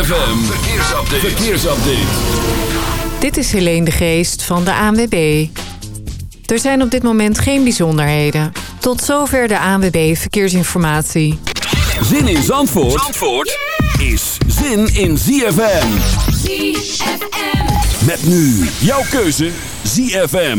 ZFM, verkeersupdate. verkeersupdate. Dit is Helene de Geest van de ANWB. Er zijn op dit moment geen bijzonderheden. Tot zover de ANWB Verkeersinformatie. Zin in Zandvoort, Zandvoort is zin in ZFM. ZFM. Met nu jouw keuze ZFM.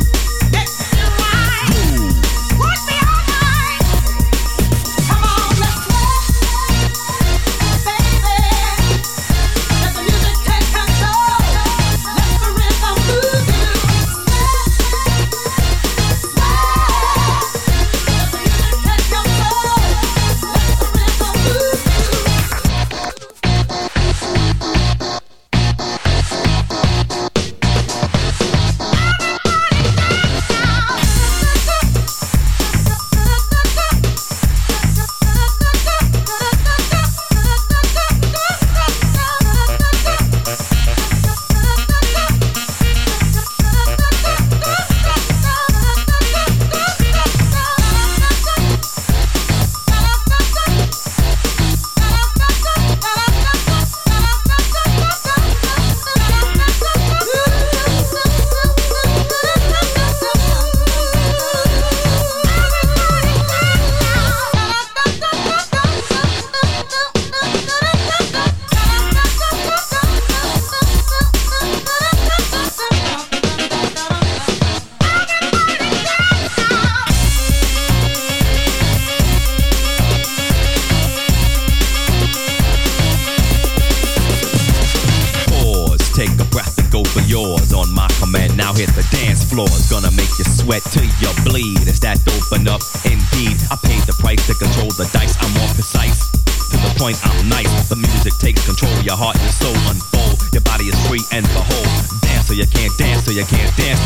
your heart and soul unfold. Your body is free and behold. Dance or you can't dance or you can't dance.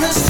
the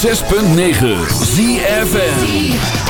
106.9 ZFN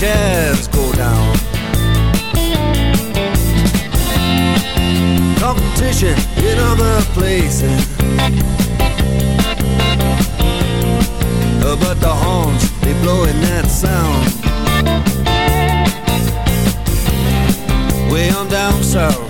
Jazz go down. Competition in other places. Uh, but the horns, they blowing that sound. Way on down south.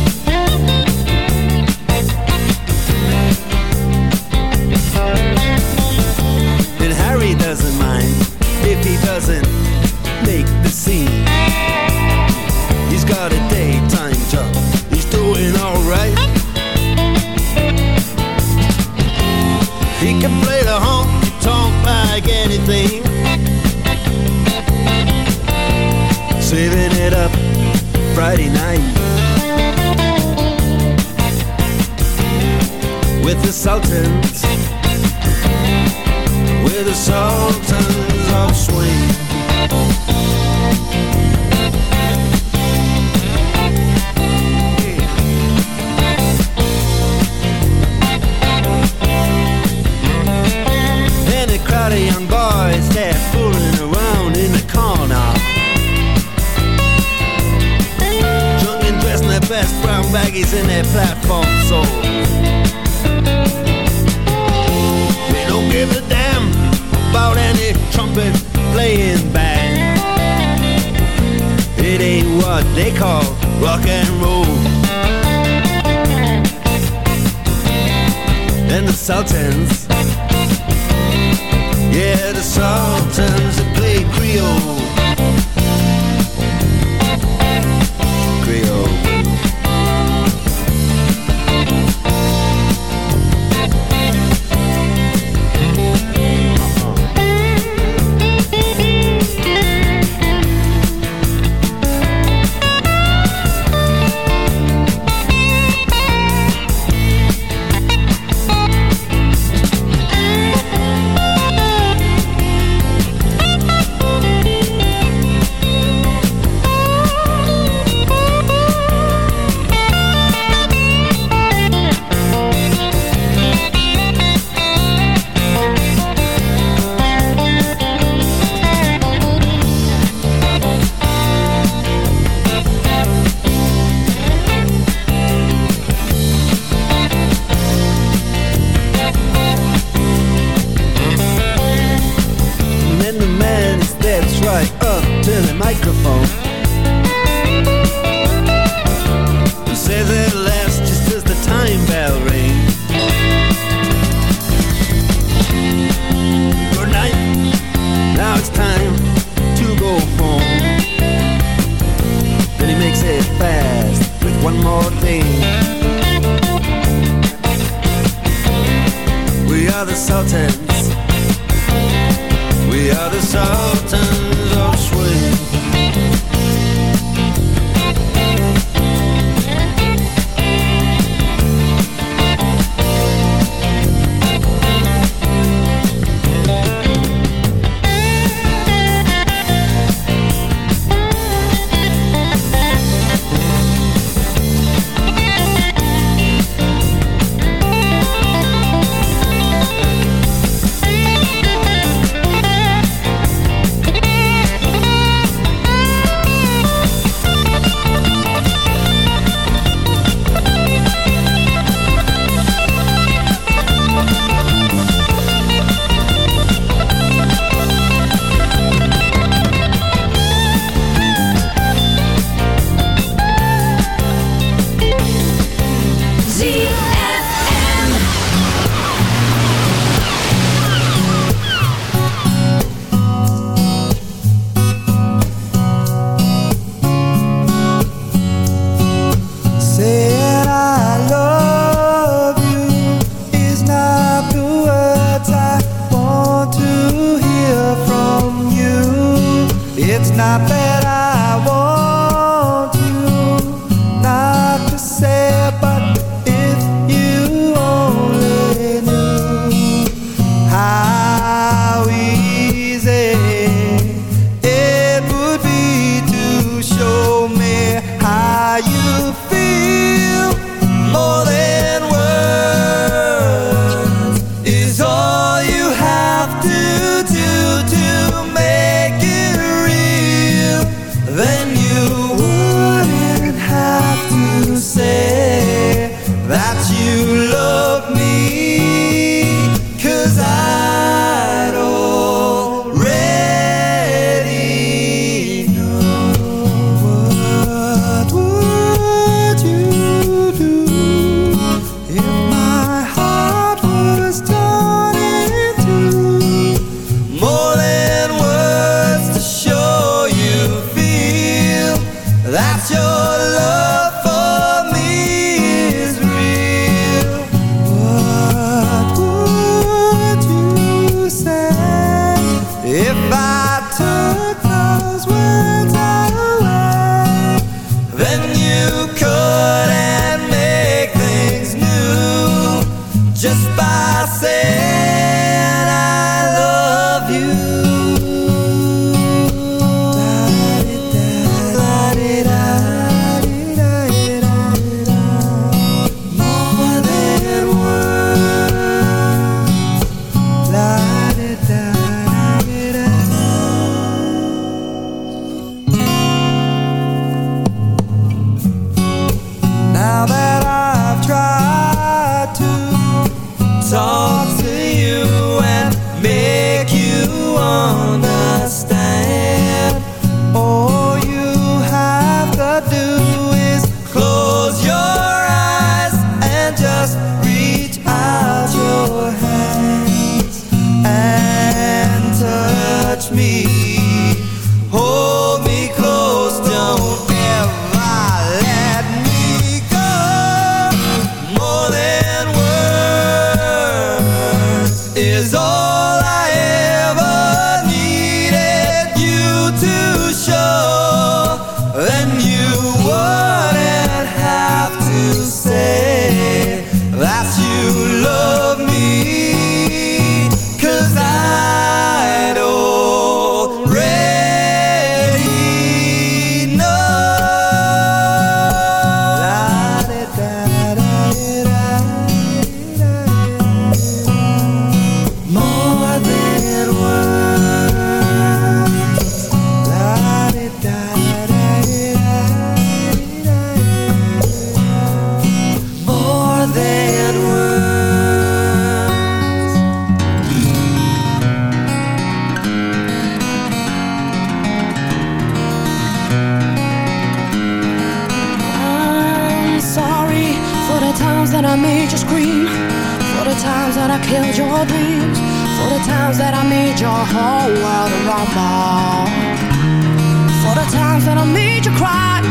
times that I made you cry,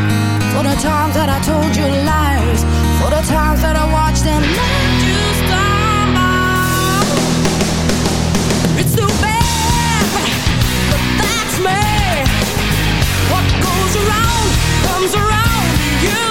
for the times that I told you lies, for the times that I watched them let you stumble. It's too bad, but that's me. What goes around comes around you.